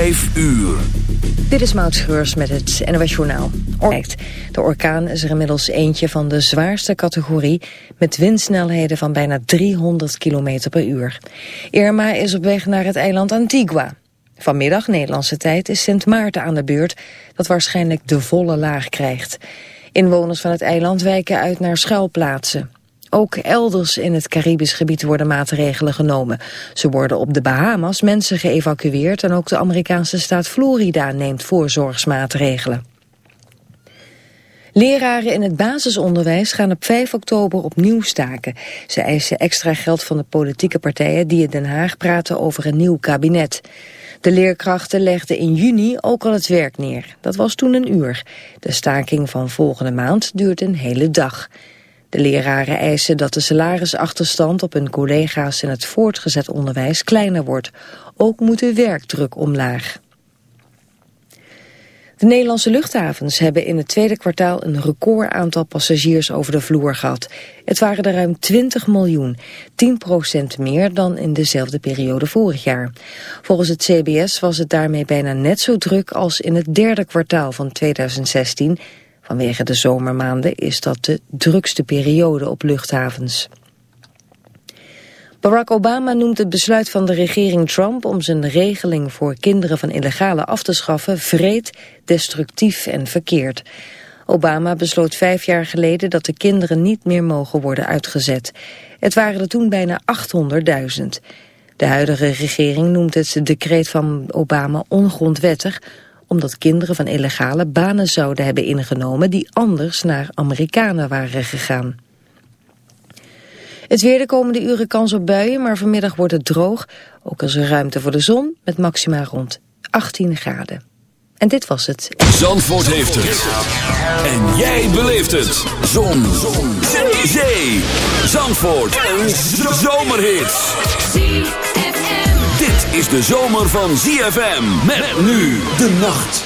Vijf uur. Dit is Maud Schreurs met het NOS Journaal. De orkaan is er inmiddels eentje van de zwaarste categorie... met windsnelheden van bijna 300 km per uur. Irma is op weg naar het eiland Antigua. Vanmiddag, Nederlandse tijd, is Sint Maarten aan de beurt... dat waarschijnlijk de volle laag krijgt. Inwoners van het eiland wijken uit naar schuilplaatsen. Ook elders in het Caribisch gebied worden maatregelen genomen. Ze worden op de Bahamas mensen geëvacueerd... en ook de Amerikaanse staat Florida neemt voorzorgsmaatregelen. Leraren in het basisonderwijs gaan op 5 oktober opnieuw staken. Ze eisen extra geld van de politieke partijen die in Den Haag praten over een nieuw kabinet. De leerkrachten legden in juni ook al het werk neer. Dat was toen een uur. De staking van volgende maand duurt een hele dag. De leraren eisen dat de salarisachterstand op hun collega's in het voortgezet onderwijs kleiner wordt. Ook moet de werkdruk omlaag. De Nederlandse luchthavens hebben in het tweede kwartaal een record aantal passagiers over de vloer gehad. Het waren er ruim 20 miljoen, 10% meer dan in dezelfde periode vorig jaar. Volgens het CBS was het daarmee bijna net zo druk als in het derde kwartaal van 2016 Vanwege de zomermaanden is dat de drukste periode op luchthavens. Barack Obama noemt het besluit van de regering Trump om zijn regeling voor kinderen van illegale af te schaffen vreed, destructief en verkeerd. Obama besloot vijf jaar geleden dat de kinderen niet meer mogen worden uitgezet. Het waren er toen bijna 800.000. De huidige regering noemt het decreet van Obama ongrondwettig omdat kinderen van illegale banen zouden hebben ingenomen die anders naar Amerikanen waren gegaan. Het weer de komende uren kans op buien, maar vanmiddag wordt het droog. Ook is er ruimte voor de zon met maxima rond 18 graden. En dit was het. Zandvoort heeft het. En jij beleeft het. Zon. zon. Zee. Zandvoort. Een zomerhit is de zomer van ZFM. Met nu de nacht.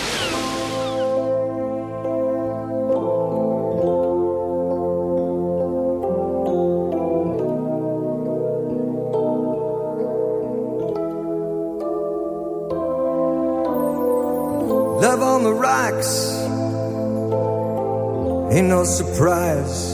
Love on the rocks. Ain't no surprise.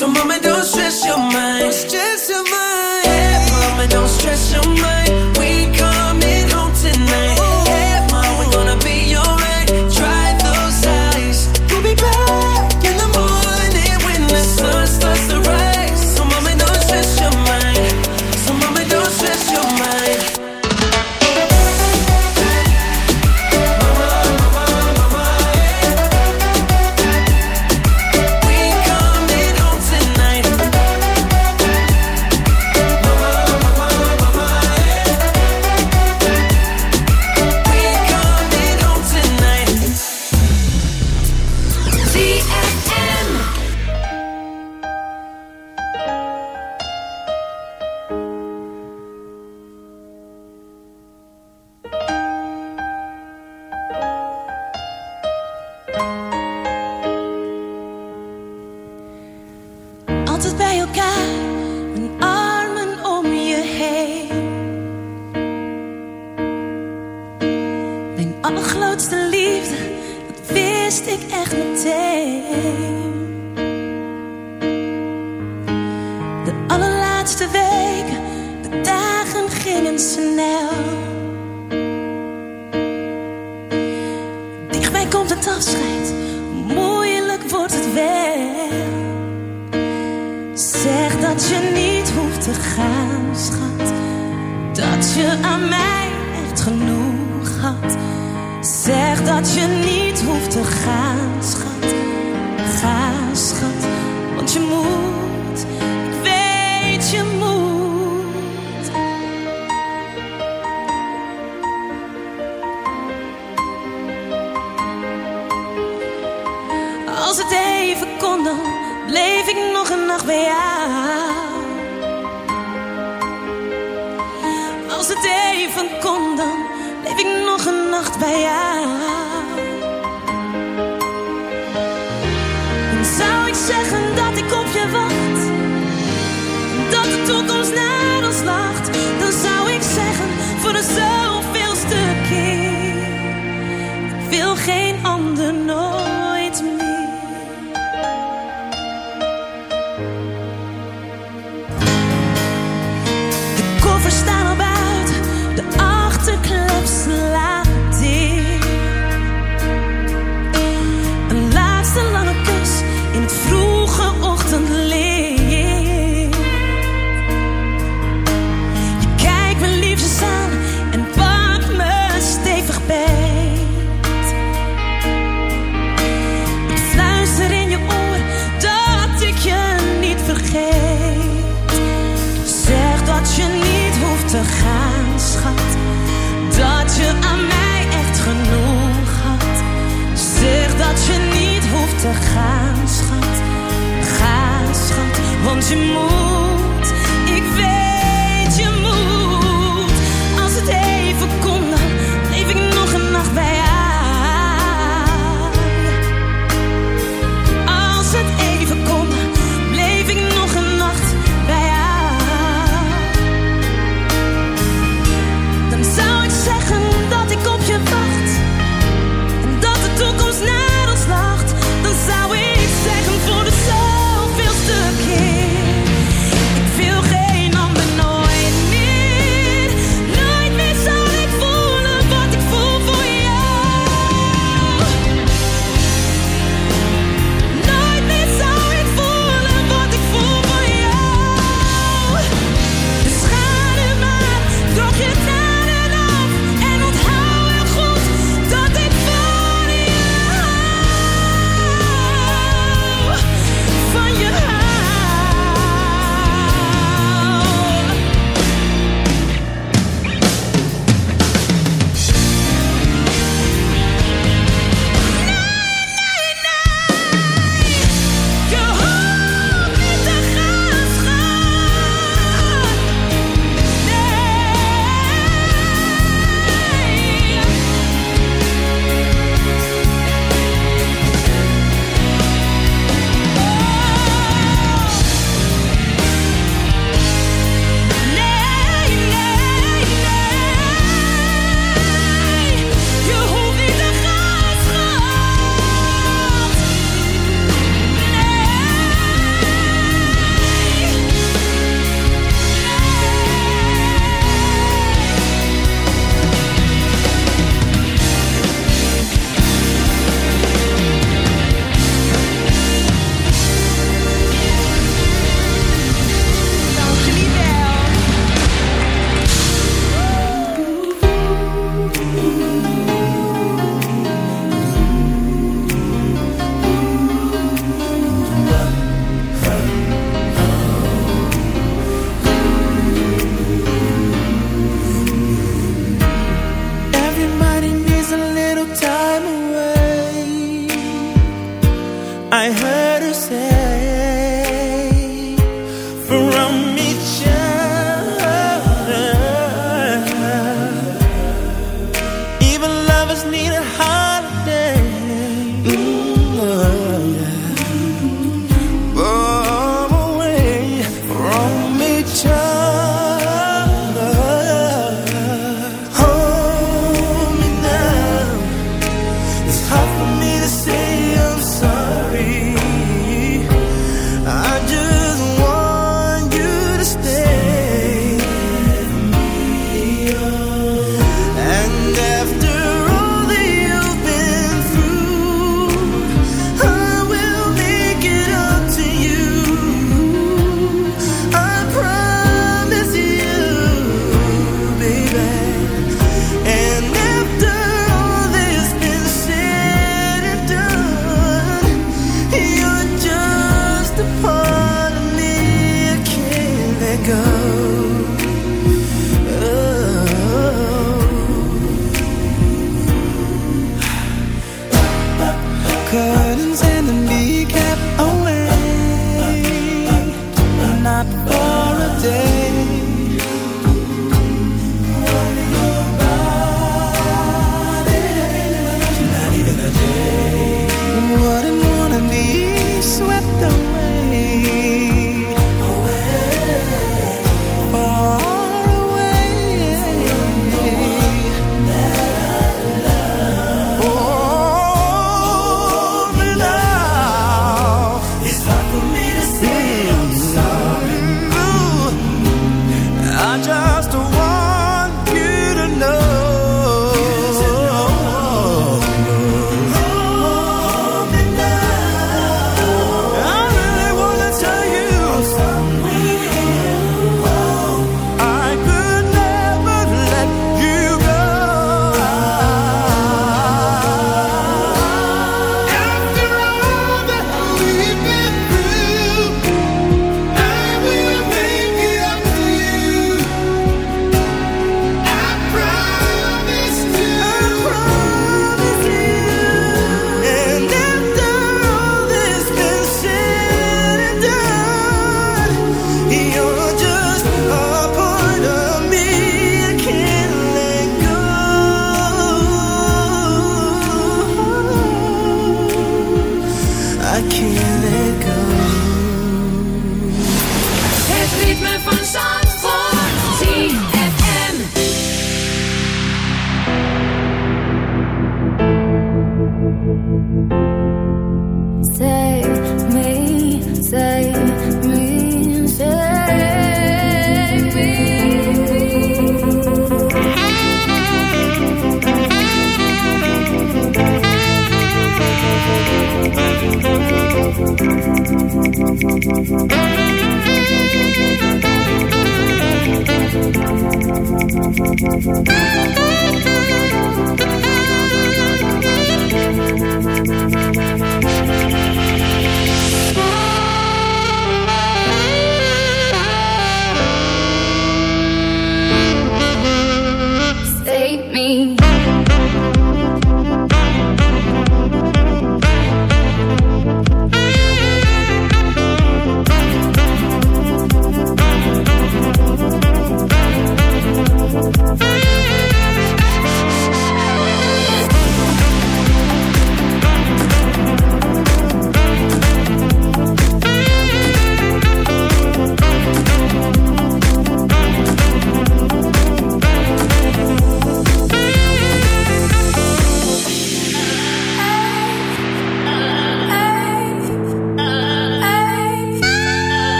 So mama don't